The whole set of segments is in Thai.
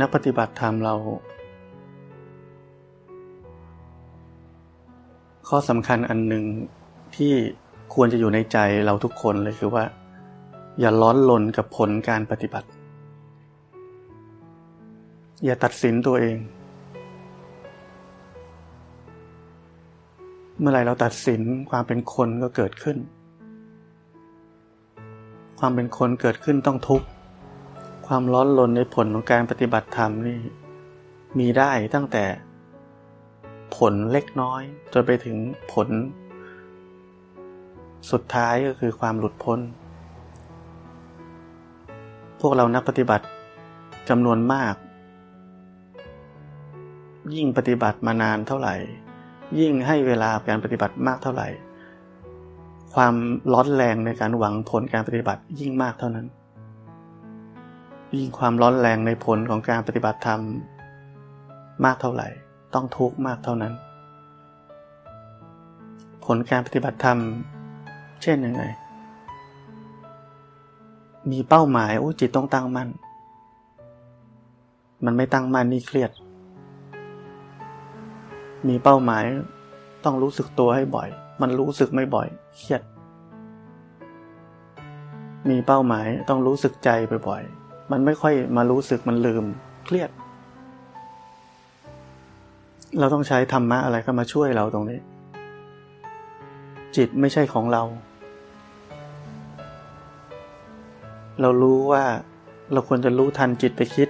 นักปฏิบัติธรรมเรา ข้อสำคัญอันหนึ่งที่ควรจะอยู่ในใจเราทุกคนเลยคือว่า อย่าร้อนลนกับผลการปฏิบัติ อย่าตัดสินตัวเอง เมื่อไรเราตัดสินความเป็นคนก็เกิดขึ้น ความเป็นคนเกิดขึ้นต้องทุกข์ ความร้อนรนในผลของการปฏิบัติธรรมนี่ มีได้ตั้งแต่ผลเล็กน้อย จนไปถึงผล สุดท้ายก็คือความหลุดพ้น พวกเรานักปฏิบัติจำนวนมาก ยิ่งปฏิบัติมานานเท่าไหร่ ยิ่งให้เวลาการปฏิบัติมากเท่าไหร่ ความร้อนแรงในการหวังผลการปฏิบัติยิ่งมากเท่านั้น ยิ่งความร้อนแรงในผลของการปฏิบัติธรรม มากเท่าไหร่ ต้องทุกข์มากเท่านั้น ผลการปฏิบัติธรรม เช่นยังไง มีเป้าหมายโอ้จิตต้องตั้งมั่น มันไม่ตั้งมั่นนี่เครียด มีเป้าหมายต้องรู้สึกตัวให้บ่อย มันรู้สึกไม่บ่อย เครียด มีเป้าหมายต้องรู้สึกใจบ่อยๆ มันไม่ค่อยมารู้สึกมันลืมเครียด เราต้องใช้ธรรมะอะไรเข้ามาช่วยเราตรงนี้ จิตไม่ใช่ของเรา เรารู้ว่าเราควรจะรู้ทันจิตไปคิด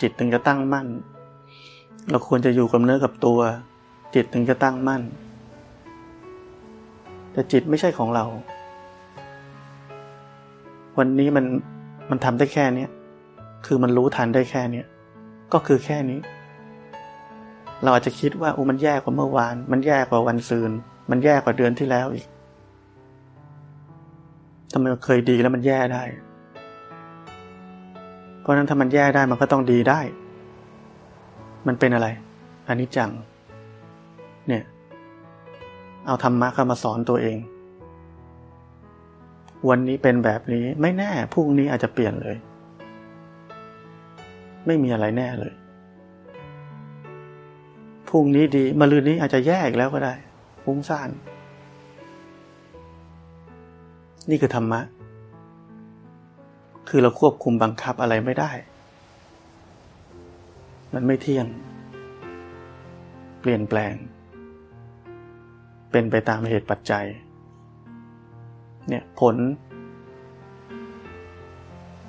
จิตถึงจะตั้งมั่น เราควรจะอยู่กับเนื้อกับตัว จิตถึงจะตั้งมั่น แต่จิตไม่ใช่ของเรา วันนี้มัน มันทำได้แค่เนี้ยคือมันรู้ทันได้แค่เนี้ยก็คือแค่นี้ เราอาจจะคิดว่าโอ้มันแย่กว่าเมื่อวาน มันแย่กว่าวันซืน มันแย่กว่าเดือนที่แล้วอีกทำไมมันเคยดีแล้วมันแย่ได้ เพราะนั้นถ้ามันแย่ได้มันก็ต้องดีได้ มันเป็นอะไรอันนี้จัง เนี่ย เอาธรรมะเข้ามาสอนตัวเอง วันนี้เป็นแบบนี้ไม่แน่พรุ่งนี้อาจจะเปลี่ยนเลย ไม่มีอะไรแน่เลยพรุ่งนี้ดีมะรืนนี้อาจจะแย่อีกแล้วก็ได้ฟุ้งซ่าน นี่คือธรรมะ คือเราควบคุมบังคับอะไรไม่ได้ มันไม่เที่ยง เปลี่ยนแปลง เป็นไปตามเหตุปัจจัย เนี่ยผล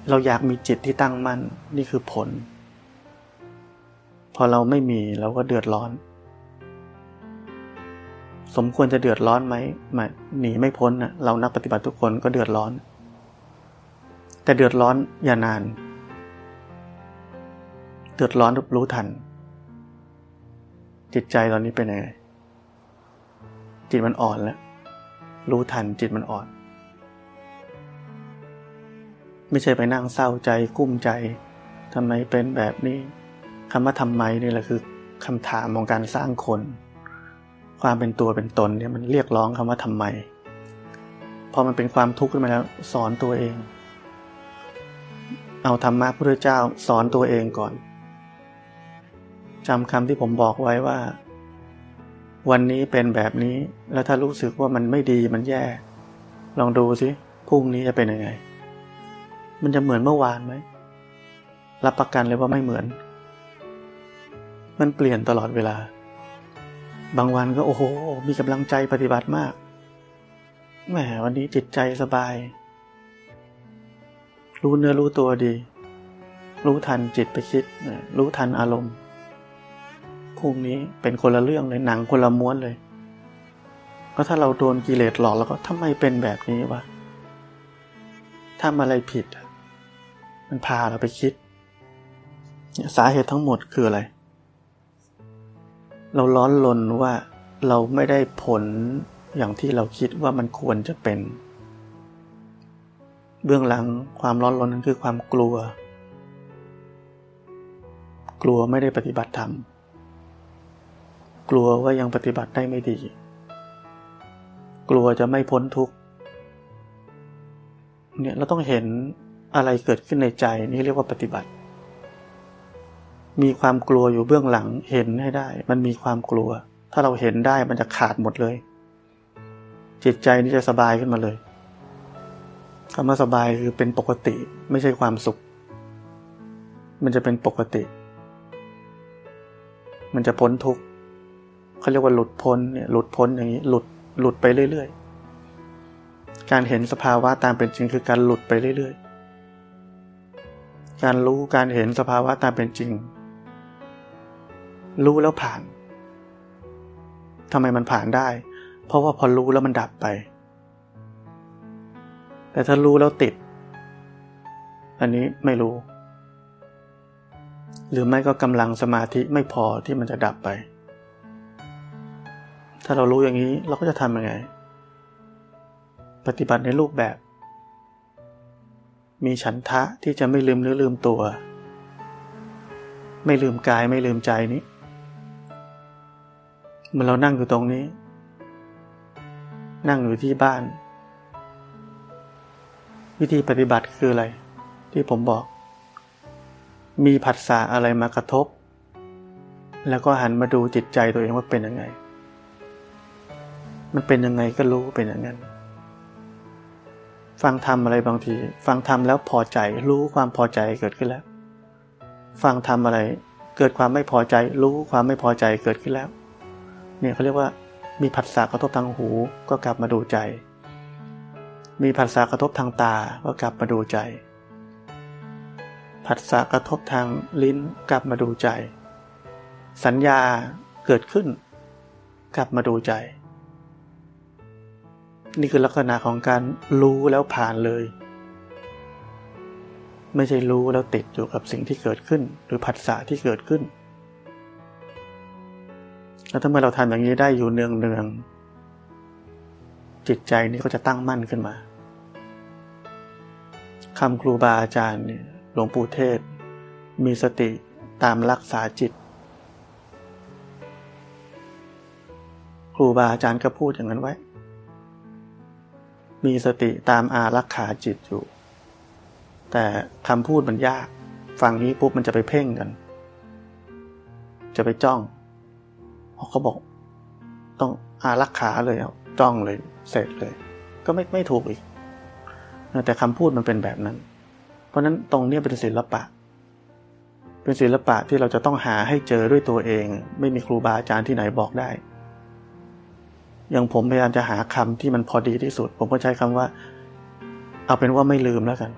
เราอยากมีจิตที่ตั้งมั่นนี่คือผล พอเราไม่มีเราก็เดือดร้อน สมควรจะเดือดร้อนไหมไม่หนีไม่พ้นนะเรานักปฏิบัติทุกคนก็เดือดร้อน แต่เดือดร้อนอย่านาน เดือดร้อนรู้ทัน จิตใจตอนนี้เป็นไงจิตมันอ่อนแล้วรู้ทันจิตมันอ่อน ไม่ใช่ไปนั่งเศร้าใจกุ้มใจทำไมเป็นแบบนี้คำว่าทำไมนี่แหละคือคำถามของการสร้างคน ความเป็นตัวเป็นตนเนี่ยมันเรียกร้องคำว่าทำไม พอมันเป็นความทุกข์ขึ้นมาแล้วสอนตัวเอง เอาธรรมะพระเจ้าสอนตัวเองก่อนจำคำที่ผมบอกไว้ว่า วันนี้เป็นแบบนี้แล้วถ้ารู้สึกว่ามันไม่ดีมันแย่ ลองดูสิพรุ่งนี้จะเป็นยังไง มันจะเหมือนเมื่อวานไหม รับประกันเลยว่าไม่เหมือน มันเปลี่ยนตลอดเวลา บางวันก็โอ้โห มีกำลังใจปฏิบัติมาก แหมวันนี้จิตใจสบาย รู้เนื้อรู้ตัวดี รู้ทันจิตไปคิด รู้ทันอารมณ์พรุ่งนี้เป็นคนละเรื่องเลยหนังคนละม้วนเลย ก็ถ้าเราโดนกิเลสหลอกแล้วก็ทำไมเป็นแบบนี้วะทำอะไรผิด มันพาเราไปคิดสาเหตุทั้งหมดคืออะไร เราร้อนลนว่าเราไม่ได้ผลอย่างที่เราคิดว่ามันควรจะเป็น เบื้องหลังความร้อนรนนั้นคือความกลัว กลัวไม่ได้ปฏิบัติธรรม กลัวว่ายังปฏิบัติได้ไม่ดี กลัวจะไม่พ้นทุกข์เนี่ยเราต้องเห็น อะไรเกิดขึ้นในใจนี่เรียกว่าปฏิบัติ มีความกลัวอยู่เบื้องหลังเห็นให้ได้ มันมีความกลัว ถ้าเราเห็นได้มันจะขาดหมดเลย จิตใจนี่จะสบายขึ้นมาเลยคำว่าสบายคือเป็นปกติไม่ใช่ความสุข มันจะเป็นปกติ มันจะพ้นทุกข์เขาเรียกว่าหลุดพ้นเนี่ยหลุดพ้นอย่างนี้หลุดหลุดไปเรื่อยๆ การเห็นสภาวะตามเป็นจริงคือการหลุดไปเรื่อยๆ การรู้การเห็นสภาวะตามเป็นจริง รู้แล้วผ่านทำไมมันผ่านได้ เพราะว่าพอรู้แล้วมันดับไป แต่ถ้ารู้แล้วติด อันนี้ไม่รู้ หรือไม่ก็กำลังสมาธิไม่พอที่มันจะดับไป ถ้าเรารู้อย่างนี้เราก็จะทำยังไง ปฏิบัติในรูปแบบ มีฉันทะที่จะไม่ลืมเนื้อลืมตัว ไม่ลืมกายไม่ลืมใจนี้เมื่อเรานั่งอยู่ตรงนี้ นั่งอยู่ที่บ้าน วิธีปฏิบัติคืออะไร ที่ผมบอก มีผัสสะอะไรมากระทบ แล้วก็หันมาดูจิตใจตัวเองว่าเป็นยังไง มันเป็นยังไงก็รู้เป็นอย่างนั้น ฟังทำอะไรบางที ฟังทำแล้วพอใจรู้ความพอใจเกิดขึ้นแล้ว ฟังทำอะไร เกิดความไม่พอใจ รู้ความไม่พอใจเกิดขึ้นแล้ว เนี่ยเขาเรียกว่า มีผัสสะกระทบทางหูก็กลับมาดูใจ มีผัสสะกระทบทางตาก็กลับมาดูใจ ผัสสะกระทบทางลิ้นกลับมาดูใจ สัญญาเกิดขึ้น กลับมาดูใจ นี่คือลักษณะของการรู้แล้วผ่านเลย ไม่ใช่รู้แล้วติดอยู่กับสิ่งที่เกิดขึ้น หรือผัสสะที่เกิดขึ้น แล้วถ้าเมื่อเราทำอย่างนี้ได้อยู่เนืองเนืองจิตใจนี้ก็จะตั้งมั่นขึ้นมาคำครูบาอาจารย์เนี่ยหลวงปู่เทศ มีสติตามรักษาจิต ครูบาอาจารย์ก็พูดอย่างนั้นไว้ มีสติตามอารักขาจิตอยู่ แต่คำพูดมันยาก ฟังนี้ปุ๊บมันจะไปเพ่งกัน จะไปจ้องเขาบอก ต้องอารักขาเลยเอาจ้องเลย เสร็จเลย ก็ไม่ไม่ถูกอีก แต่คำพูดมันเป็นแบบนั้น เพราะนั้นตรงนี้เป็นศิลปะ เป็นศิลปะที่เราจะต้องหาให้เจอด้วยตัวเอง ไม่มีครูบาอาจารย์ที่ไหนบอกได้ อย่างผมพยายามจะหาคำที่มันพอดีที่สุด ผมก็ใช้คำว่า เอาเป็นว่าไม่ลืมแล้วกัน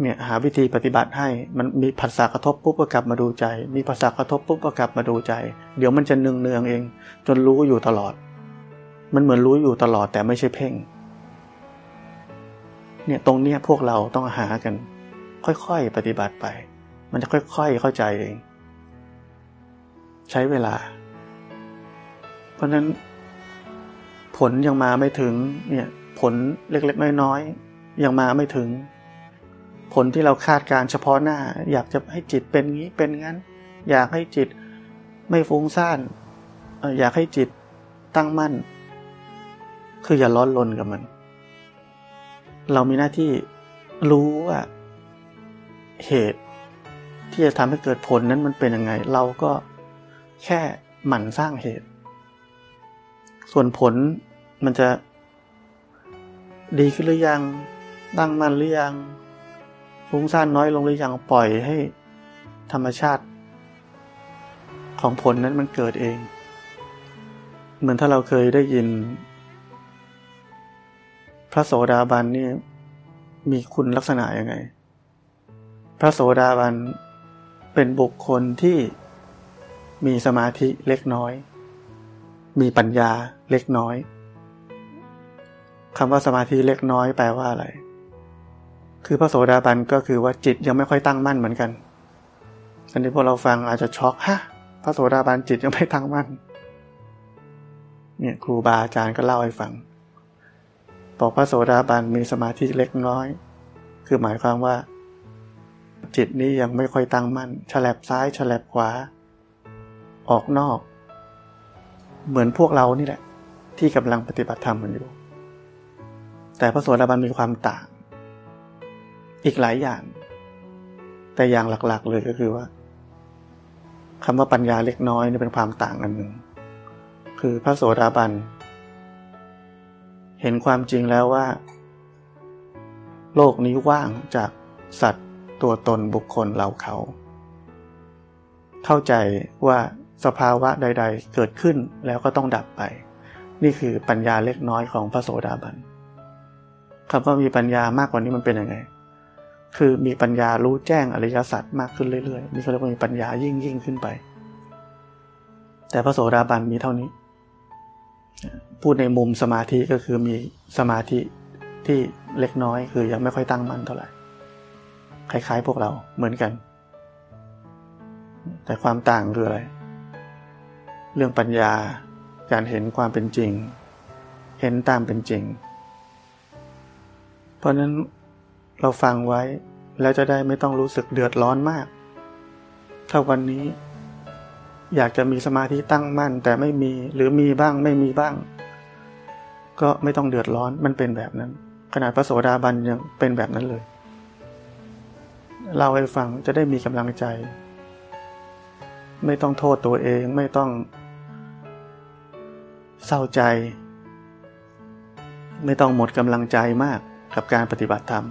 เนี่ยหาวิธีปฏิบัติให้มันมีภาษากระทบปุ๊บก็กลับมาดูใจ มีภาษากระทบปุ๊บก็กลับมาดูใจ เดี๋ยวมันจะเนืองเนืองเอง จนรู้อยู่ตลอด มันเหมือนรู้อยู่ตลอดแต่ไม่ใช่เพ่ง เนี่ยตรงเนี้ยพวกเราต้องหากัน ค่อยๆปฏิบัติไป มันจะค่อยๆเข้าใจเอง ใช้เวลา ราะนั้น ผลยังมาไม่ถึงเนี่ยผลเล็กๆ น้อยๆยังมาไม่ถึง ผลที่เราคาดการเฉพาะหน้า อยากจะให้จิตเป็นงี้เป็นงั้น อยากให้จิตไม่ฟุ้งซ่านอยากให้จิตตั้งมั่น คืออย่าร้อนรนกับมัน เรามีหน้าที่รู้ว่าเหตุที่จะทำให้เกิดผลนั้นมันเป็นยังไง เราก็แค่หมั่นสร้างเหตุ ส่วนผลมันจะดีขึ้นหรือยัง ตั้งมันหรือยัง ฟุ้งซ่านน้อยลงหรือยัง ปล่อยให้ธรรมชาติ ของผลนั้นมันเกิดเอง เหมือนถ้าเราเคยได้ยิน พระโสดาบันนี่มีคุณลักษณะยังไง พระโสดาบันเป็นบุคคลที่มีสมาธิเล็กน้อย มีปัญญาเล็กน้อยคำว่าสมาธิเล็กน้อยแปลว่าอะไร คือพระโสดาบันก็คือว่าจิตยังไม่ค่อยตั้งมั่นเหมือนกัน อันนี้พวกเราฟังอาจจะช็อกฮะพระโสดาบันจิตยังไม่ตั้งมั่น เนี่ยครูบาอาจารย์ก็เล่าให้ฟัง บอกพระโสดาบันมีสมาธิเล็กน้อย คือหมายความว่า จิตนี้ยังไม่ค่อยตั้งมั่นฉลับซ้ายฉลับขวา ออกนอก เหมือนพวกเรานี่แหละ ที่กำลังปฏิบัติธรรมกันอยู่ แต่พระโสดาบันมีความต่าง อีกหลายอย่าง แต่อย่างหลักๆ เลยก็คือว่าคำว่าปัญญาเล็กน้อยนี่เป็นความต่างกันหนึ่ง คือพระโสดาบัน เห็นความจริงแล้วว่า โลกนี้ว่างจากสัตว์ตัวตนบุคคลเราเขา เข้าใจว่า สภาวะใด ๆ เกิดขึ้นแล้วก็ต้องดับไป นี่คือปัญญาเล็กน้อยของพระโสดาบันคำว่ามีปัญญามากกว่านี้มันเป็นยังไง คือมีปัญญารู้แจ้งอริยสัจมากขึ้นเรื่อยๆนี่เขาเรียกว่ามีปัญญายิ่งยิ่งขึ้นไป แต่พระโสดาบันมีเท่านี้ พูดในมุมสมาธิก็คือมีสมาธิที่เล็กน้อยคือยังไม่ค่อยตั้งมั่นเท่าไหร่คล้ายๆพวกเราเหมือนกัน แต่ความต่างคืออะไร เรื่องปัญญา การเห็นความเป็นจริง เห็นตามเป็นจริง เพราะนั้นเราฟังไว้แล้วจะได้ไม่ต้องรู้สึกเดือดร้อนมาก ถ้าวันนี้ อยากจะมีสมาธิตั้งมั่นแต่ไม่มีหรือมีบ้างไม่มีบ้าง ก็ไม่ต้องเดือดร้อนมันเป็นแบบนั้น ขนาดพระโสดาบันยังเป็นแบบนั้นเลยเล่าให้ฟังจะได้มีกำลังใจ ไม่ต้องโทษตัวเองไม่ต้อง เศร้าใจ ไม่ต้องหมดกำลังใจมากกับการปฏิบัติธรรม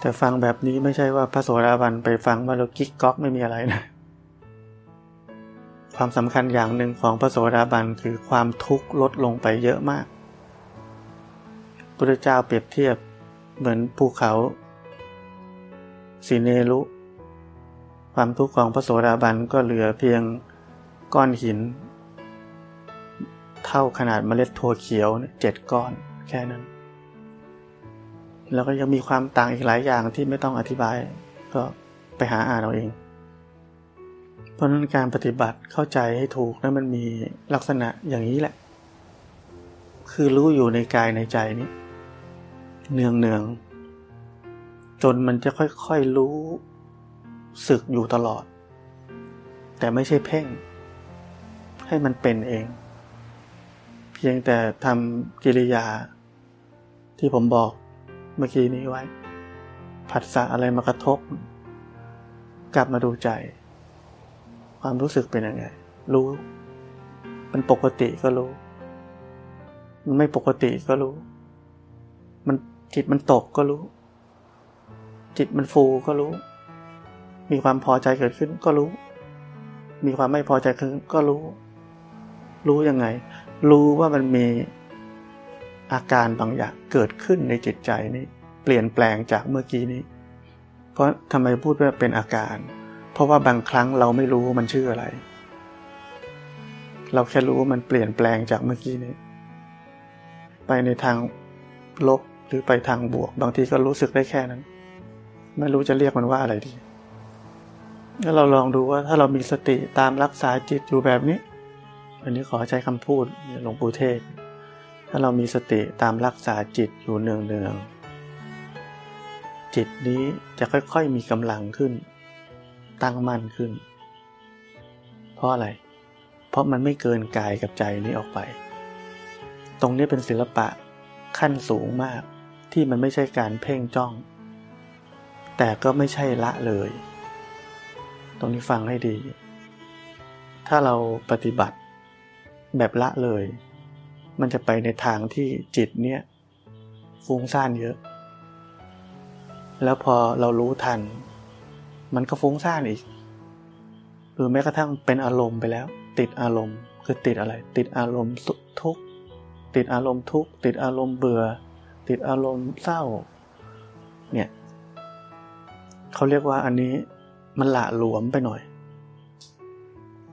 แต่ฟังแบบนี้ไม่ใช่ว่าพระโสดาบันไปฟังว่าเรากิ๊กก๊อกไม่มีอะไรนะ ความสำคัญอย่างหนึ่งของพระโสดาบันคือความทุกข์ลดลงไปเยอะมากพุทธเจ้าเปรียบเทียบเหมือนภูเขาสีเนรุความทุกข์ของพระโสดาบันก็เหลือเพียงก้อนหิน เท่าขนาดเมล็ดถั่วเขียวเจ็ดก้อนแค่นั้น แล้วก็ยังมีความต่างอีกหลายอย่างที่ไม่ต้องอธิบาย ก็ไปหาอ่านเอาเอง เพราะนั้นการปฏิบัติเข้าใจให้ถูกนั้นมันมีลักษณะอย่างนี้แหละ คือรู้อยู่ในกายในใจนี้ เนืองเนืองจนมันจะค่อยๆรู้สึกอยู่ตลอด แต่ไม่ใช่เพ่ง ให้มันเป็นเอง เพียงแต่ทำกิริยา ที่ผมบอกเมื่อกี้นี้ไว้ ผัสสะอะไรมากระทบ กลับมาดูใจ ความรู้สึกเป็นยังไง รู้ มันปกติก็รู้ มันไม่ปกติก็รู้ มันจิตมันตกก็รู้ จิตมันฟูก็รู้ มีความพอใจเกิดขึ้นก็รู้ มีความไม่พอใจเกิดขึ้นก็รู้ รู้ยังไง รู้ว่ามันมีอาการบางอย่างเกิดขึ้นในจิตใจนี้ เปลี่ยนแปลงจากเมื่อกี้นี้ เพราะทำไมพูดว่าเป็นอาการ เพราะว่าบางครั้งเราไม่รู้มันชื่ออะไร เราแค่รู้ว่ามันเปลี่ยนแปลงจากเมื่อกี้นี้ ไปในทางลบหรือไปทางบวก บางทีก็รู้สึกได้แค่นั้น ไม่รู้จะเรียกมันว่าอะไรดีถ้าเราลองดูว่าถ้าเรามีสติตามรักษาจิตอยู่แบบนี้ อันนี้ขอใช้คำพูดหลวงปู่เทศ ถ้าเรามีสติตามรักษาจิตอยู่เนืองๆ จิตนี้จะค่อยๆมีกำลังขึ้น ตั้งมั่นขึ้น เพราะอะไร เพราะมันไม่เกินกายกับใจนี้ออกไป ตรงนี้เป็นศิลปะขั้นสูงมากที่มันไม่ใช่การเพ่งจ้อง แต่ก็ไม่ใช่ละเลย ตรงนี้ฟังให้ดี ถ้าเราปฏิบัติ แบบละเลย มันจะไปในทางที่จิตเนี่ยฟุ้งซ่านเยอะ แล้วพอเรารู้ทัน มันก็ฟุ้งซ่านอีก หรือแม้กระทั่งเป็นอารมณ์ไปแล้ว ติดอารมณ์ คือติดอะไร ติดอารมณ์ทุกข์ติดอารมณ์ทุกข์ติดอารมณ์เบื่อ ติดอารมณ์เศร้า เนี่ยเขาเรียกว่าอันนี้มันหละหลวมไปหน่อย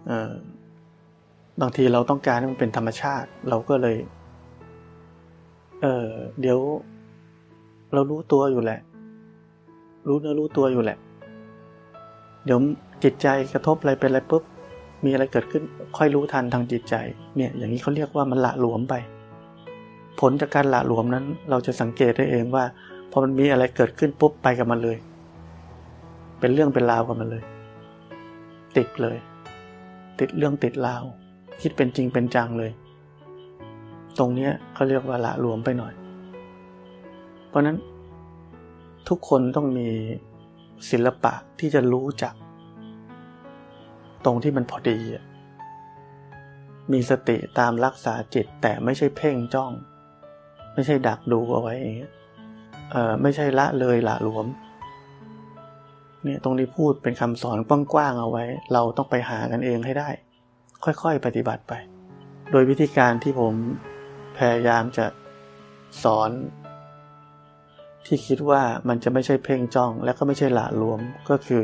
เออ บางทีเราต้องการให้มันเป็นธรรมชาติ เราก็เลย เออเดี๋ยว เรารู้ตัวอยู่แหละ รู้เนื้อรู้ตัวอยู่แหละ เดี๋ยวจิตใจกระทบอะไรเป็นอะไรปุ๊บมีอะไรเกิดขึ้น ค่อยรู้ทันทางจิตใจ เนี่ย อย่างนี้เขาเรียกว่ามันละหลวมไป ผลจากการละหลวมนั้น เราจะสังเกตได้เองว่าพอมันมีอะไรเกิดขึ้นปุ๊บไปกับมันเลย เป็นเรื่องเป็นราวกับมันเลย ติดเลย ติดเรื่องติดราว คิดเป็นจริงเป็นจังเลย ตรงนี้เขาเรียกว่าละรวมไปหน่อย เพราะนั้นทุกคนต้องมีศิลปะที่จะรู้จัก ตรงที่มันพอดี มีสติตามรักษาจิตแต่ไม่ใช่เพ่งจ้อง ไม่ใช่ดักดูเอาไว้อย่างเงี้ยเออไม่ใช่ละเลยละหลวมเนี่ยตรงนี้พูดเป็นคำสอนกว้างๆเอาไว้ เราต้องไปหากันเองให้ได้ ค่อยๆ ปฏิบัติไป โดยวิธีการที่ผมพยายามจะสอน ที่คิดว่ามันจะไม่ใช่เพ่งจ้อง และก็ไม่ใช่หละรวมก็คือ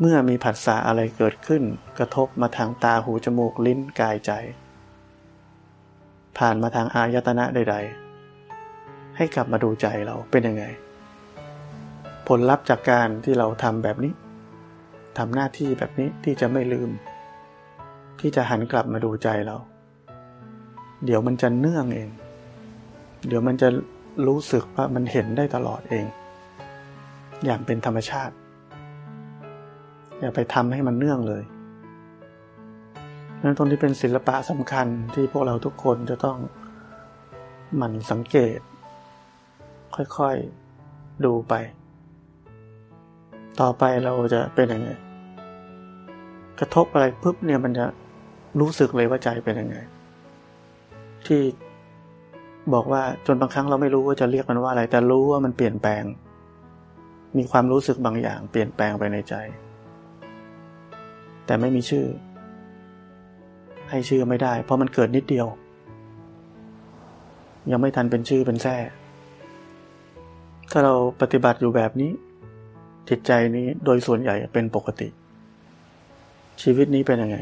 เมื่อมีผัสสะอะไรเกิดขึ้น กระทบมาทางตาหูจมูกลิ้นกายใจ ผ่านมาทางอายตนะใด ๆ ให้กลับมาดูใจเราเป็นยังไง ผลลัพธ์จากการที่เราทำแบบนี้ทำหน้าที่แบบนี้ที่จะไม่ลืม ที่จะหันกลับมาดูใจเรา เดี๋ยวมันจะเนื่องเอง เดี๋ยวมันจะรู้สึกว่ามันเห็นได้ตลอดเอง อย่างเป็นธรรมชาติ อย่าไปทำให้มันเนื่องเลยนั้นตรงนี้เป็นศิลปะสำคัญที่พวกเราทุกคนจะต้องหมั่นสังเกต ค่อยๆดูไป ต่อไปเราจะเป็นยังไงกระทบอะไรปุ๊บเนี่ยมันจะ รู้สึกเลยว่าใจเป็นยังไง ที่บอกว่าจนบางครั้งเราไม่รู้ว่าจะเรียกมันว่าอะไร แต่รู้ว่ามันเปลี่ยนแปลง มีความรู้สึกบางอย่าง เปลี่ยนแปลงไปในใจ แต่ไม่มีชื่อ ให้ชื่อไม่ได้ เพราะมันเกิดนิดเดียว ยังไม่ทันเป็นชื่อเป็นแท้ถ้าเราปฏิบัติอยู่แบบนี้ จิตใจนี้โดยส่วนใหญ่เป็นปกติ ชีวิตนี้เป็นยังไง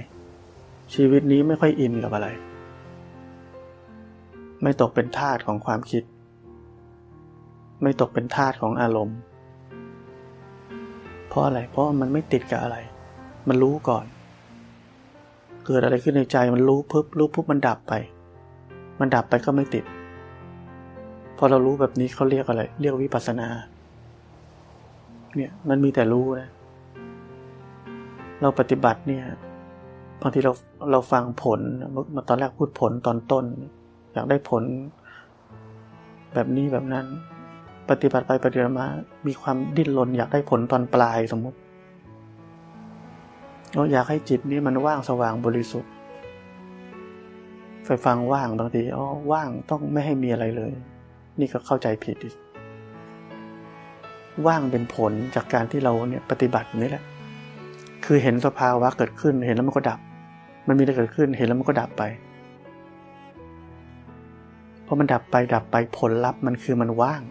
ชีวิตนี้ไม่ค่อยอินกับอะไร ไม่ตกเป็นทาสของความคิด ไม่ตกเป็นทาสของอารมณ์ เพราะอะไร เพราะมันไม่ติดกับอะไร มันรู้ก่อน เกิดอะไรขึ้นในใจมันรู้ปุ๊บรู้ปุ๊บมันดับไป มันดับไปก็ไม่ติด พอเรารู้แบบนี้เขาเรียกอะไร เรียกวิปัสสนา เนี่ยมันมีแต่รู้นะ เราปฏิบัติเนี่ย บางทีเราเราฟังผลมาตอนแรกพูดผลตอนต้น อยากได้ผล แบบนี้แบบนั้น ปฏิบัติไปปฏิบัติมา มีความดิ้นรนอยากได้ผลตอนปลายสมมติเราอยากให้จิตนี้มันว่างสว่างบริสุทธิ์ไปฟังว่างบางทีอ๋อว่างต้องไม่ให้มีอะไรเลย นี่ก็เข้าใจผิดอีกว่างเป็นผลจากการที่เราเนี่ยปฏิบัตินี่แหละ คือเห็นสภาวะเกิดขึ้นเห็นแล้วมันก็ดับ มันมีอะไรเกิดขึ้นเห็นแล้วมันก็ดับไปพอมันดับไปดับไปผลลัพธ์มันคือมันว่าง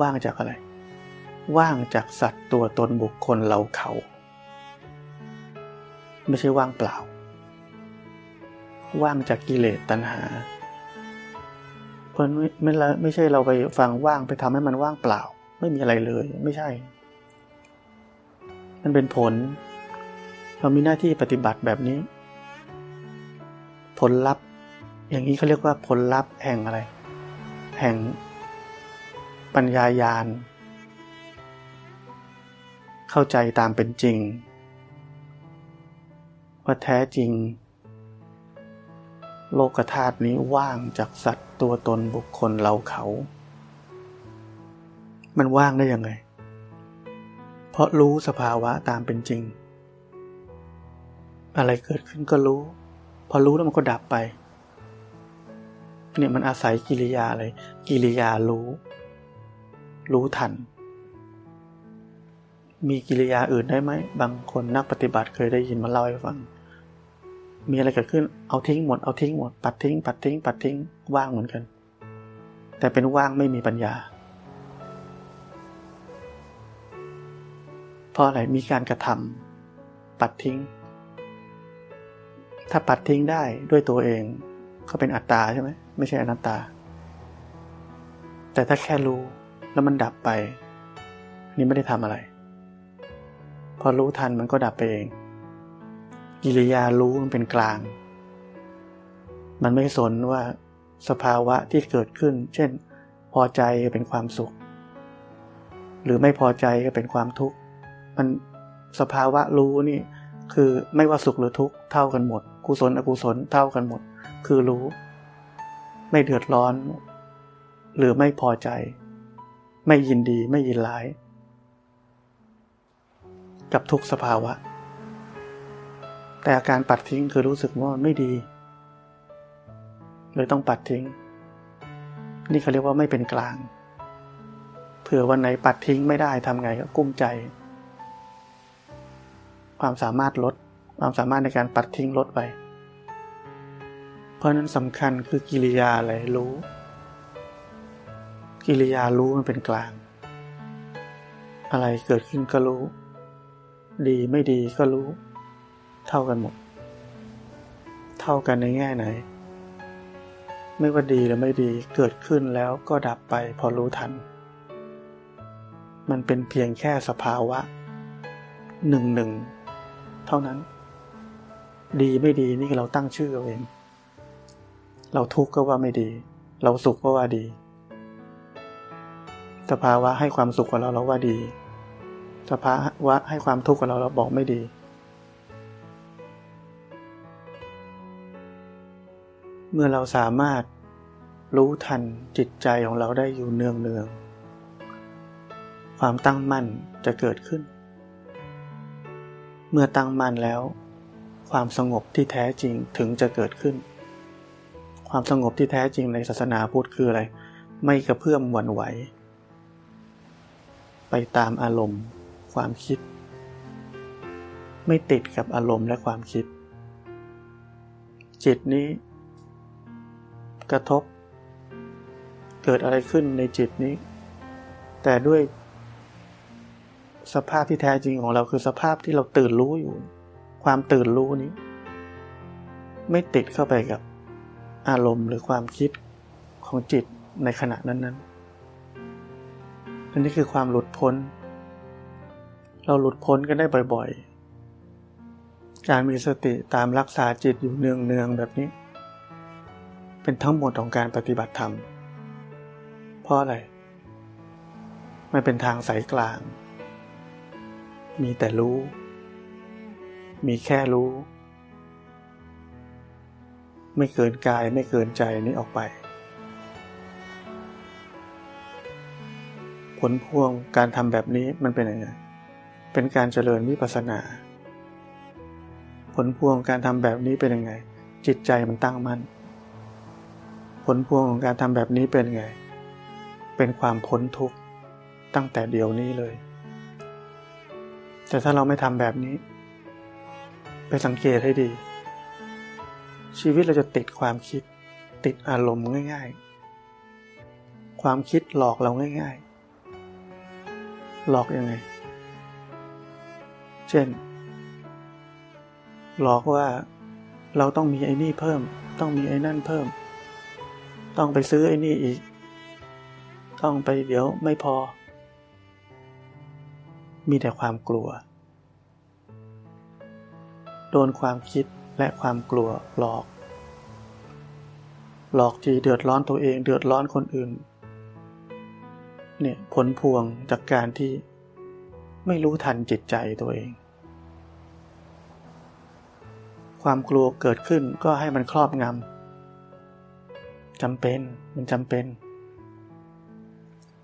ว่างจากอะไร ว่างจากสัตว์ตัวตนบุคคลเราเขา ไม่ใช่ว่างเปล่า ว่างจากกิเลสตัณหา เพราะไม่ไม่ไม่ใช่เราไปฟังว่างไปทำให้มันว่างเปล่า ไม่มีอะไรเลย ไม่ใช่ มันเป็นผล เรามีหน้าที่ปฏิบัติแบบนี้ ผลลัพธ์ อย่างนี้เขาเรียกว่าผลลัพธ์แห่งอะไร แห่งปัญญายาณ เข้าใจตามเป็นจริง ว่าแท้จริง โลกธาตุนี้ว่างจากสัตว์ตัวตนบุคคลเราเขา มันว่างได้ยังไง เพราะรู้สภาวะตามเป็นจริง อะไรเกิดขึ้นก็รู้ พอรู้แล้วมันก็ดับไป เนี่ยมันอาศัยกิริยาอะไร กิริยารู้ รู้ทัน มีกิริยาอื่นได้ไหม บางคนนักปฏิบัติเคยได้ยินมาเล่าให้ฟัง มีอะไรเกิดขึ้น เอาทิ้งหมด เอาทิ้งหมด ปัดทิ้ง ปัดทิ้ง ปัดทิ้ง ว่างเหมือนกัน แต่เป็นว่างไม่มีปัญญา เพราะอะไร มีการกระทำปัดทิ้ง ถ้าปัดทิ้งได้ด้วยตัวเองก็เป็นอัตตาใช่ไหมไม่ใช่อนัตตา แต่ถ้าแค่รู้แล้วมันดับไปนี่ไม่ได้ทำอะไร พอรู้ทันมันก็ดับไปเอง กิริยารู้มันเป็นกลาง มันไม่สนว่าสภาวะที่เกิดขึ้น เช่น พอใจเป็นความสุข หรือไม่พอใจก็เป็นความทุกข์ มันสภาวะรู้นี่คือไม่ว่าสุขหรือทุกข์เท่ากันหมด กุศลอกุศลเท่ากันหมด คือรู้ ไม่เดือดร้อน หรือไม่พอใจ ไม่ยินดีไม่ยินร้าย กับทุกสภาวะ แต่อาการปัดทิ้งคือรู้สึกว่ามันไม่ดี เลยต้องปัดทิ้ง นี่เขาเรียกว่าไม่เป็นกลางเผื่อวันไหนปัดทิ้งไม่ได้ทำไงก็กุ้มใจ ความสามารถลด ความสามารถในการปัดทิ้งลดไป เพราะนั้นสำคัญคือกิริยาอะไรรู้ กิริยารู้มันเป็นกลาง อะไรเกิดขึ้นก็รู้ ดีไม่ดีก็รู้ เท่ากันหมด เท่ากันในแง่ไหน ไม่ว่าดีหรือไม่ดีเกิดขึ้นแล้วก็ดับไปพอรู้ทัน มันเป็นเพียงแค่สภาวะหนึ่งหนึ่งเท่านั้น ดีไม่ดีนี่เราตั้งชื่อเอาเอง เราทุกข์ก็ว่าไม่ดี เราสุขก็ว่าดี สภาวะให้ความสุขกับเราเราว่าดี สภาวะให้ความทุกข์กับเราเราบอกไม่ดี เมื่อเราสามารถรู้ทันจิตใจของเราได้อยู่เนืองเนืองความตั้งมั่นจะเกิดขึ้น เมื่อตั้งมั่นแล้ว ความสงบที่แท้จริงถึงจะเกิดขึ้น ความสงบที่แท้จริงในศาสนาพุทธคืออะไร ไม่กระเพื่อมหวั่นไหว ไปตามอารมณ์ ความคิด ไม่ติดกับอารมณ์และความคิด จิตนี้ กระทบ เกิดอะไรขึ้นในจิตนี้ แต่ด้วยสภาพที่แท้จริงของเราคือสภาพที่เราตื่นรู้อยู่ ความตื่นรู้นี้ ไม่ติดเข้าไปกับอารมณ์หรือความคิดของจิตในขณะนั้นๆอันนี้คือความหลุดพ้น เราหลุดพ้นกันได้บ่อยๆ การมีสติตามรักษาจิตอยู่เนืองๆแบบนี้ เป็นทั้งหมดของการปฏิบัติธรรม เพราะอะไรไม่เป็นทางสายกลาง มีแต่รู้ มีแค่รู้ ไม่เกินกายไม่เกินใจนี้ออกไป ผลพวงการทำแบบนี้มันเป็นยังไง เป็นการเจริญวิปัสสนา ผลพวงการทำแบบนี้เป็นยังไง จิตใจมันตั้งมั่น ผลพวงของการทำแบบนี้เป็นยังไง เป็นความพ้นทุกข์ตั้งแต่เดี๋ยวนี้เลย แต่ถ้าเราไม่ทำแบบนี้ ไปสังเกตให้ดี ชีวิตเราจะติดความคิด ติดอารมณ์ง่าย ๆ ความคิดหลอกเราง่าย ๆ หลอกยังไง เช่น หลอกว่าเราต้องมีไอ้นี่เพิ่ม ต้องมีไอ้นั่นเพิ่ม ต้องไปซื้อไอ้นี่อีก ต้องไปเดี๋ยวไม่พอ มีแต่ความกลัว โดนความคิดและความกลัวหลอก หลอกทีเดือดร้อนตัวเองเดือดร้อนคนอื่น เนี่ยผลพวงจากการที่ไม่รู้ทันจิตใจตัวเอง ความกลัวเกิดขึ้นก็ให้มันครอบงำจำเป็นมันจำเป็น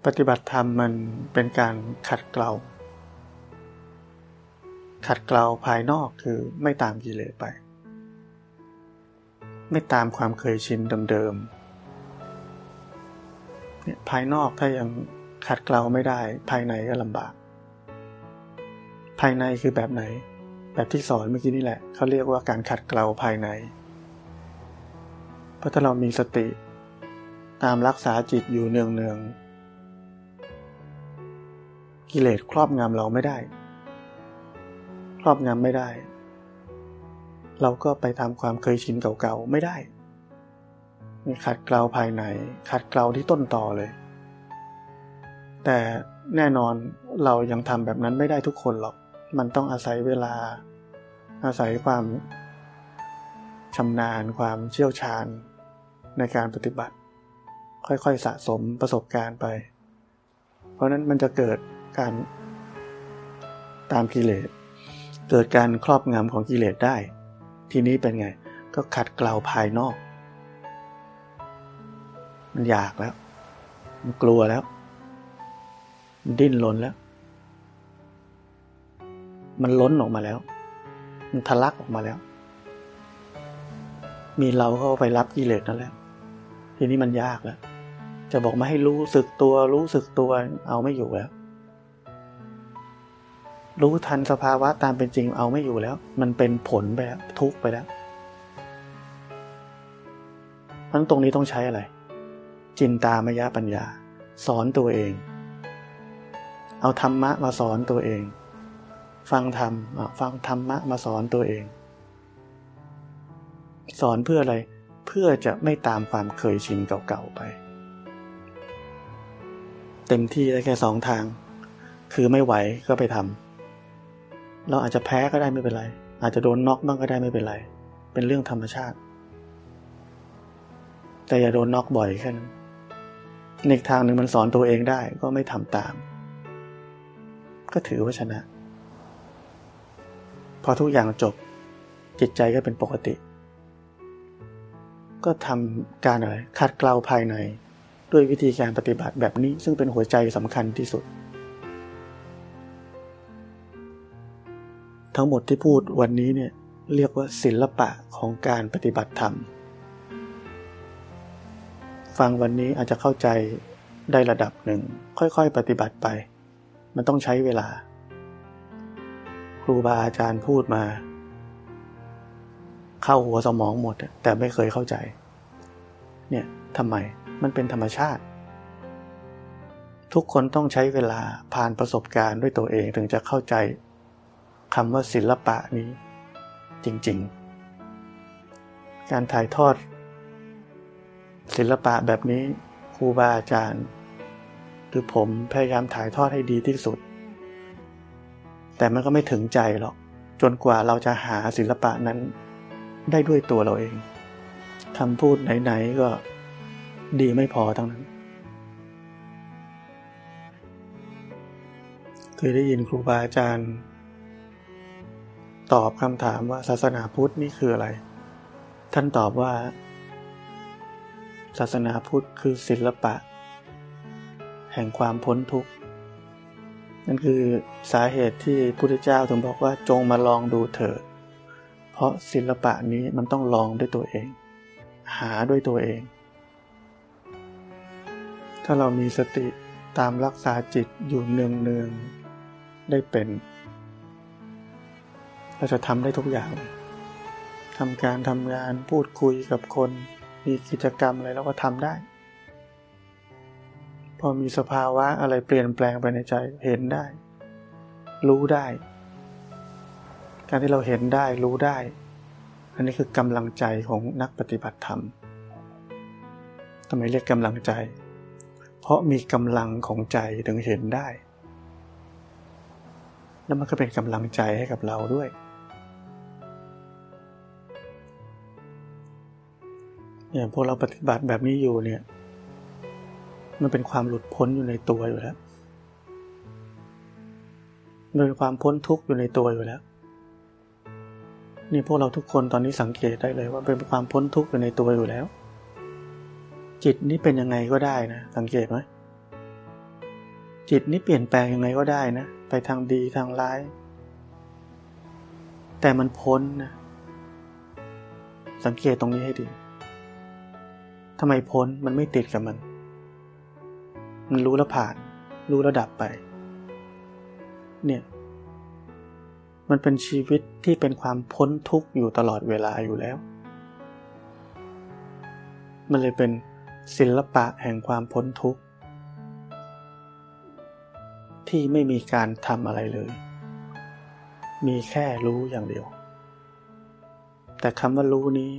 ปฏิบัติธรรมมันเป็นการขัดเกลา ขัดเกลาภายนอกคือไม่ตามกิเลสไป ไม่ตามความเคยชินเดิมๆภายนอกถ้ายังขัดเกลาไม่ได้ภายในก็ลำบาก ภายในคือแบบไหน แบบที่สอนเมื่อกี้นี่แหละเขาเรียกว่าการขัดเกลาภายใน เพราะถ้าเรามีสติ ตามรักษาจิตอยู่เนืองเนืองกิเลสครอบงำเราไม่ได้ ครอบงำไม่ได้ เราก็ไปทำความเคยชินเก่าๆไม่ได้ขัดเกลาภายในขัดเกลาที่ต้นต่อเลย แต่แน่นอนเรายังทำแบบนั้นไม่ได้ทุกคนหรอก มันต้องอาศัยเวลา อาศัยความชำนาญความเชี่ยวชาญในการปฏิบัติ ค่อยๆสะสมประสบการณ์ไป เพราะนั้นมันจะเกิดการตามกิเลส เกิดการครอบงำของกิเลสได้ ทีนี้เป็นไง ก็ขัดเกลาภายนอก มันอยากแล้ว มันกลัวแล้ว มันดิ้นรนแล้ว มันล้นออกมาแล้ว มันทะลักออกมาแล้ว มีเราเข้าไปรับกิเลสนั่นแหละทีนี้มันยากแล้ว จะบอกมาให้รู้สึกตัวรู้สึกตัวเอาไม่อยู่แล้ว รู้ทันสภาวะตามเป็นจริงเอาไม่อยู่แล้ว มันเป็นผลไปแล้วทุกไปแล้วเพราะตรงนี้ต้องใช้อะไร จินตามยะปัญญา สอนตัวเอง เอาธรรมะมาสอนตัวเอง ฟังธรรมฟังธรรมะมาสอนตัวเอง สอนเพื่ออะไรเพื่อจะไม่ตามความเคยชินเก่าๆไป เต็มที่ได้แค่สองทาง คือไม่ไหวก็ไปทำ เราอาจจะแพ้ก็ได้ไม่เป็นไร อาจจะโดนน็อกบ้างก็ได้ไม่เป็นไร เป็นเรื่องธรรมชาติ แต่อย่าโดนน็อกบ่อยแค่นั้นในทางหนึ่งมันสอนตัวเองได้ก็ไม่ทำตาม ก็ถือว่าชนะ พอทุกอย่างจบ จิตใจก็เป็นปกติ ก็ทำการอะไรขัดเกลาภายในด้วยวิธีการปฏิบัติแบบนี้ซึ่งเป็นหัวใจสำคัญที่สุด ทั้งหมดที่พูดวันนี้เนี่ยเรียกว่าศิลปะของการปฏิบัติธรรม ฟังวันนี้อาจจะเข้าใจได้ระดับหนึ่ง ค่อยๆ ปฏิบัติไป มันต้องใช้เวลา ครูบาอาจารย์พูดมา เข้าหัวสมองหมด แต่ไม่เคยเข้าใจ เนี่ยทำไมมันเป็นธรรมชาติ ทุกคนต้องใช้เวลาผ่านประสบการณ์ด้วยตัวเองถึงจะเข้าใจ คำว่าศิลปะนี้ จริงๆ การถ่ายทอด ศิลปะแบบนี้ครูบาอาจารย์หรือผมพยายามถ่ายทอดให้ดีที่สุด แต่มันก็ไม่ถึงใจหรอก จนกว่าเราจะหาศิลปะนั้นได้ด้วยตัวเราเองคำพูดไหนๆก็ดีไม่พอทั้งนั้น เคยได้ยินครูบาอาจารย์ ตอบคำถามว่าศาสนาพุทธนี่คืออะไร ท่านตอบว่า ศาสนาพุทธคือศิลปะ แห่งความพ้นทุกข์ นั่นคือสาเหตุที่พุทธเจ้าถึงบอกว่าจงมาลองดูเถิด เพราะศิลปะนี้มันต้องลองด้วยตัวเอง หาด้วยตัวเอง ถ้าเรามีสติตามรักษาจิตอยู่เนืองเนืองได้เป็น เราจะทำได้ทุกอย่างทำการทำงานพูดคุยกับคน มีกิจกรรมอะไรเราก็ทำได้ พอมีสภาวะอะไรเปลี่ยนแปลงไปในใจเห็นได้ รู้ได้ การที่เราเห็นได้รู้ได้ อันนี้คือกำลังใจของนักปฏิบัติธรรมทำไมเรียกกำลังใจ เพราะมีกำลังของใจถึงเห็นได้ แล้วมันก็เป็นกำลังใจให้กับเราด้วย เนี่ยพวกเราปฏิบัติแบบนี้อยู่เนี่ย มันเป็นความหลุดพ้นอยู่ในตัวอยู่แล้วมันเป็นความพ้นทุกข์อยู่ในตัวอยู่แล้ว นี่พวกเราทุกคนตอนนี้สังเกตได้เลยว่าเป็นความพ้นทุกข์อยู่ในตัวอยู่แล้ว จิตนี้เป็นยังไงก็ได้นะ สังเกตไหมจิตนี้เปลี่ยนแปลงยังไงก็ได้นะ ไปทางดีทางร้าย แต่มันพ้นนะ สังเกตตรงนี้ให้ดี ทำไมพ้นมันไม่ติดกับมัน มันรู้แล้วผ่าน รู้แล้วดับไป เนี่ย มันเป็นชีวิตที่เป็นความพ้นทุกข์อยู่ตลอดเวลาอยู่แล้ว มันเลยเป็นศิลปะแห่งความพ้นทุกข์ ที่ไม่มีการทำอะไรเลย มีแค่รู้อย่างเดียว แต่คำว่ารู้นี้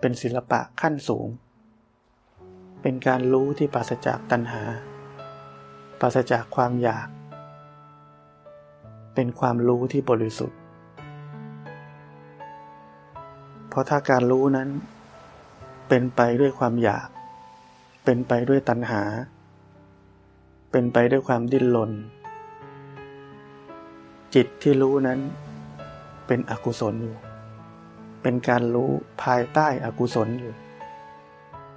เป็นศิลปะขั้นสูง เป็นการรู้ที่ปราศจากตัณหา ปราศจากความอยาก เป็นความรู้ที่บริสุทธิ์ เพราะถ้าการรู้นั้น เป็นไปด้วยความอยาก เป็นไปด้วยตัณหา เป็นไปด้วยความดิ้นรน จิตที่รู้นั้นเป็นอกุศลอยู่ เป็นการรู้ภายใต้อกุศลอยู่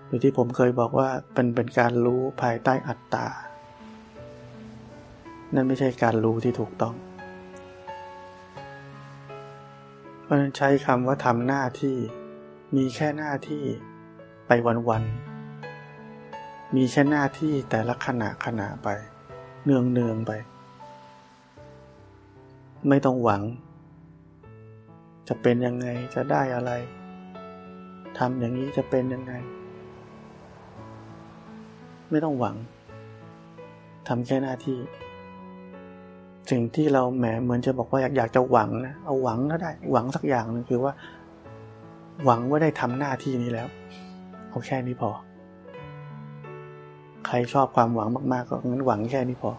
หรือที่ผมเคยบอกว่าเป็นเป็นการรู้ภายใต้อัตตา นั่นไม่ใช่การรู้ที่ถูกต้อง เพราะนั้นใช้คำว่าทำหน้าที่ มีแค่หน้าที่ไปวันๆ มีแค่หน้าที่แต่ละขณะขณะไป เนืองเนืองไป ไม่ต้องหวัง จะเป็นยังไงจะได้อะไรทำอย่างนี้จะเป็นยังไง ไม่ต้องหวังทำแค่หน้าที่ สิ่งที่เราแหมเหมือนจะบอกว่าอยากอยากจะหวังนะเอาหวังก็ได้ หวังสักอย่างหนึ่งคือว่า หวังว่าได้ทำหน้าที่นี้แล้ว เอาแค่นี้พอ ใครชอบความหวังมาก ๆ ก็งั้นหวังแค่นี้พอ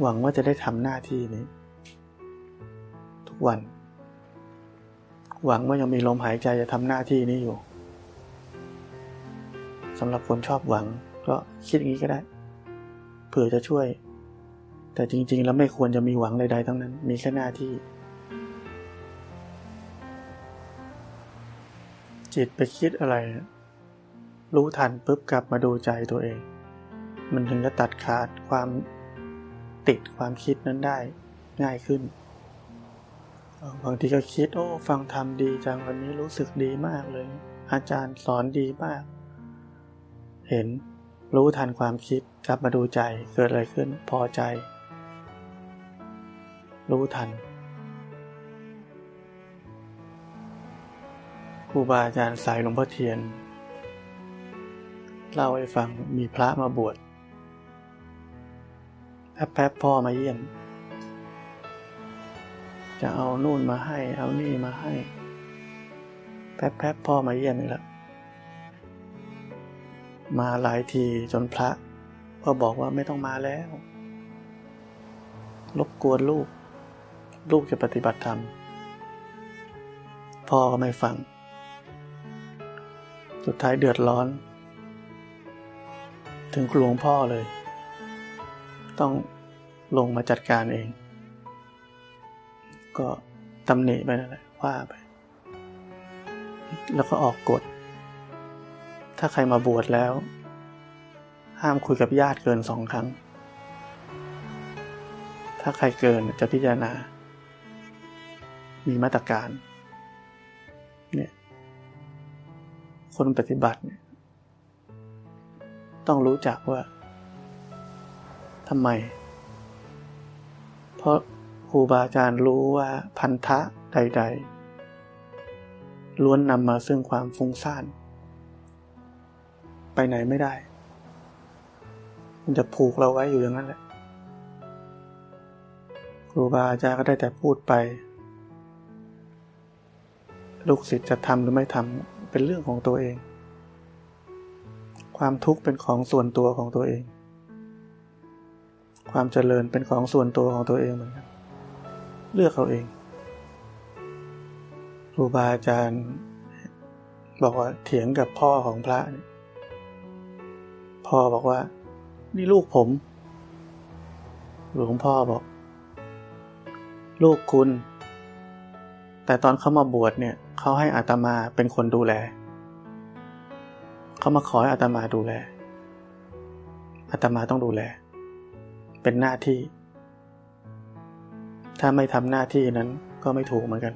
หวังว่าจะได้ทำหน้าที่นี้ ทุกวัน หวังว่ายังมีลมหายใจจะทำหน้าที่นี้อยู่สำหรับคนชอบหวังก็คิดอย่างนี้ก็ได้ เผื่อจะช่วย แต่จริง ๆ แล้วไม่ควรจะมีหวังใดๆทั้งนั้น มีแค่หน้าที่ จิตไปคิดอะไร รู้ทันปุ๊บกลับมาดูใจตัวเอง มันถึงจะตัดขาดความติดความคิดนั้นได้ง่ายขึ้น บางทีก็คิดโอ้ฟังธรรมดีจังวันนี้รู้สึกดีมากเลย อาจารย์สอนดีมาก เห็นรู้ทันความคิดกลับมาดูใจเกิดอะไรขึ้นพอใจ รู้ทันครูบาอาจารย์สายหลวงพ่อเทียน เล่าให้ฟังมีพระมาบวชแป๊บแป๊บพ่อมาเยี่ยม จะเอานู่นมาให้ เอานี่มาให้ แป๊บแป๊บพ่อมาเยี่ยมอีกแล้วมาหลายทีจนพระก็บอกว่าไม่ต้องมาแล้วรบกวนลูก ลูกจะปฏิบัติธรรม พ่อก็ไม่ฟัง สุดท้ายเดือดร้อน ถึงหลวงพ่อเลย ต้องลงมาจัดการเอง ก็ตำหนิไปนั่นแหละว่าไป แล้วก็ออกกฎ ถ้าใครมาบวชแล้ว ห้ามคุยกับญาติเกินสองครั้ง ถ้าใครเกินจะพิจารณา มีมาตรการ เนี่ย คนปฏิบัติเนี่ยต้องรู้จักว่าทำไม เพราะ รูบาอาจารย์รู้ว่าพันธะใด ๆ ล้วนนำมาซึ่งความฟุ้งซ่าน ไปไหนไม่ได้ มันจะผูกเราไว้อยู่อย่างนั้นแหละ ครูบาอาจารย์ก็ได้แต่พูดไป ลูกศิษย์จะทำหรือไม่ทำเป็นเรื่องของตัวเอง ความทุกข์เป็นของส่วนตัวของตัวเองความเจริญเป็นของส่วนตัวของตัวเองเหมือนกัน เลือกเขาเอง ครูบาอาจารย์ บอกว่าเถียงกับพ่อของพระ พ่อบอกว่า นี่ลูกผม หลวงพ่อบอก ลูกคุณ แต่ตอนเขามาบวชเนี่ยเขาให้อาตมาเป็นคนดูแล เขามาขอให้อาตมาดูแลอาตมาต้องดูแล เป็นหน้าที่ ถ้าไม่ทำหน้าที่นั้นก็ไม่ถูกเหมือนกัน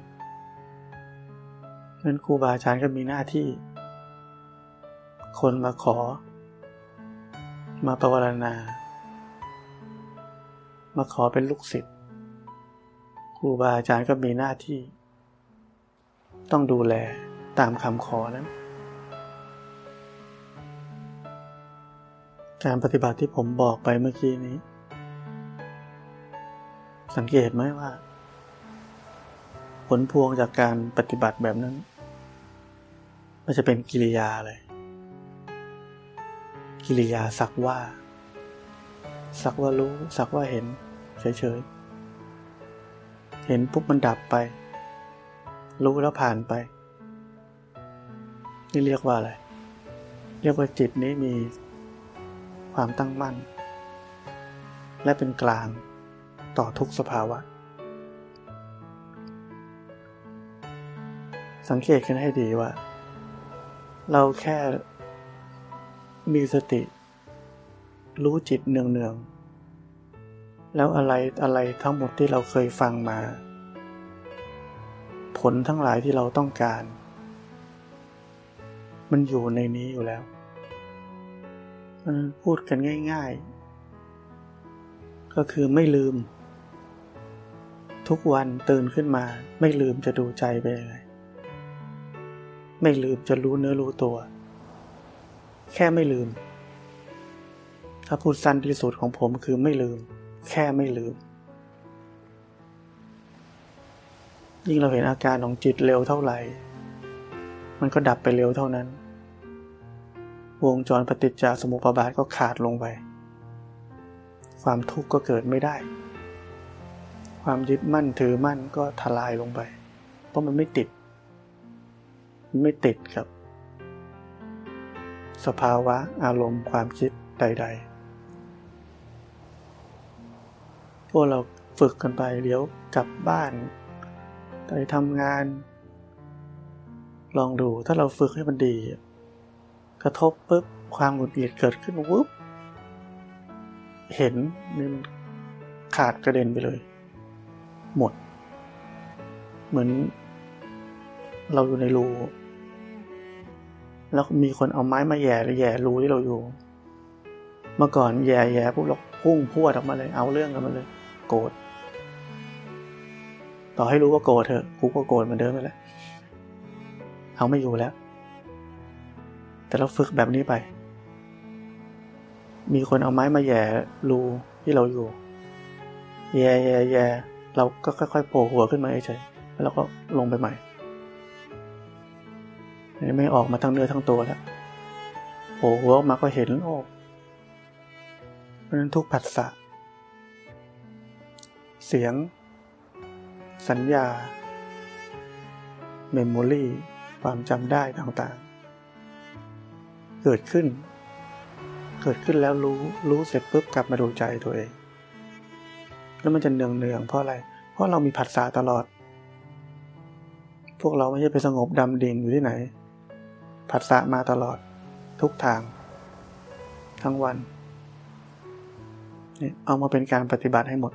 นั้นครูบาอาจารย์ก็มีหน้าที่ คนมาขอ มาภาวนามาขอเป็นลูกศิษย์ครูบาอาจารย์ก็มีหน้าที่ ต้องดูแลตามคำขอนั้น การปฏิบัติที่ผมบอกไปเมื่อกี้นี้ สังเกตไหมว่า ผลพวงจากการปฏิบัติแบบนั้น มันจะเป็นกิริยาเลย กิริยาสักว่า สักว่ารู้ สักว่าเห็น เฉยๆ เห็นปุ๊บมันดับไป รู้แล้วผ่านไป นี่เรียกว่าอะไร เรียกว่าจิตนี้มีความตั้งมั่น และเป็นกลาง ต่อทุกสภาวะ สังเกตกันให้ดีว่า เราแค่มีสติ รู้จิตเนืองเนืองแล้วอะไรอะไรทั้งหมดที่เราเคยฟังมา ผลทั้งหลายที่เราต้องการ มันอยู่ในนี้อยู่แล้ว มันพูดกันง่าย ๆ ก็คือไม่ลืม ทุกวันตื่นขึ้นมา ไม่ลืมจะดูใจไปยังไงไม่ลืมจะรู้เนื้อรู้ตัว แค่ไม่ลืม ถ้าพูดสั้นที่สุดของผมคือไม่ลืม แค่ไม่ลืม ยิ่งเราเห็นอาการของจิตเร็วเท่าไหร่ มันก็ดับไปเร็วเท่านั้น วงจรปฏิจจสมุปบาทก็ขาดลงไป ความทุกข์ก็เกิดไม่ได้ ความยึดมั่นถือมั่นก็ทลายลงไป เพราะมันไม่ติดไม่ติดกับ สภาวะอารมณ์ความคิดใด ๆ พวกเราฝึกกันไปเดี๋ยวกลับบ้าน ไปทำงาน ลองดูถ้าเราฝึกให้มันดี กระทบปุ๊บความหงุดหงิดเกิดขึ้นวุ๊บเห็นมันขาดกระเด็นไปเลย หมด เหมือน เราอยู่ในรูแล้วมีคนเอาไม้มาแย่แย่รูที่เราอยู่ เมื่อก่อนแย่แย่พวกเราพุ่งพวดออกมาเลย เอาเรื่องกันมาเลย โกรธต่อให้รู้ว่าโกรธเถอะกูก็โกรธเหมือนเดิมไปแหล้วเอาไม่อยู่แล้ว แต่เราฝึกแบบนี้ไป มีคนเอาไม้มาแย่รูที่เราอยู่ แย่แย่แย่ เราก็ค่อยๆโผล่หัวขึ้นมาเฉยๆแล้วก็ลงไปใหม่ไม่ออกมาทั้งเนื้อทั้งตัวแล้วโผล่หัวออกมาก็เห็นโอ้เพราะนั้นทุกผัสสะเสียง สัญญา เมมโมรีความจำได้ต่างๆ เกิดขึ้น เกิดขึ้นแล้วรู้ รู้เสร็จปุ๊บกลับมาดูใจตัวเอง แล้วมันจะเนืองเนืองเพราะอะไร เพราะเรามีผัสสะตลอด พวกเราไม่ใช่ไปสงบดำดิ่งอยู่ที่ไหน ผัสสะมาตลอด ทุกทาง ทั้งวัน เอามาเป็นการปฏิบัติให้หมด